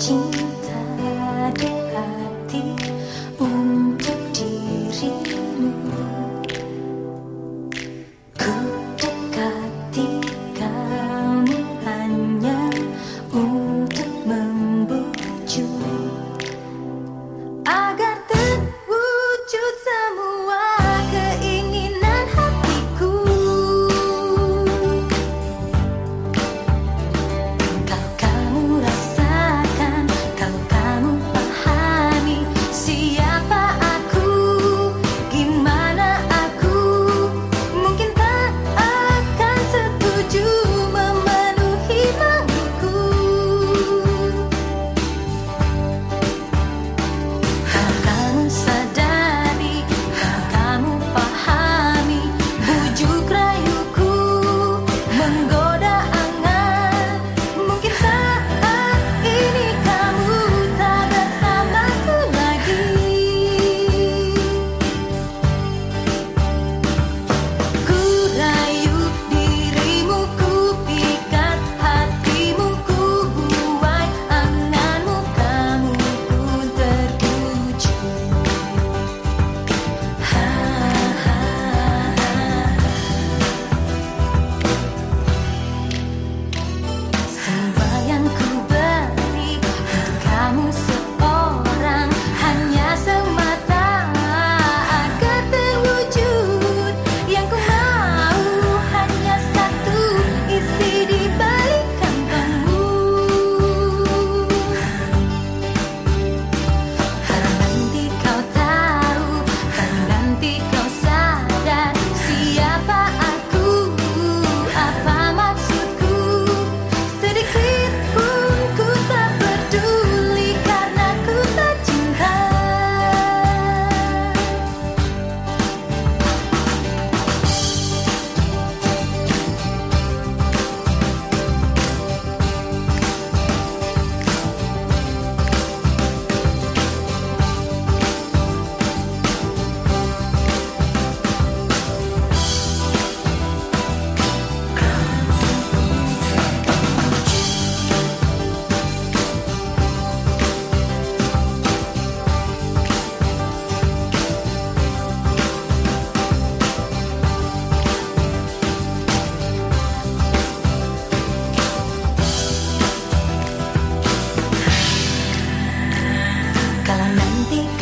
cinta di hati untuk dirimu 难的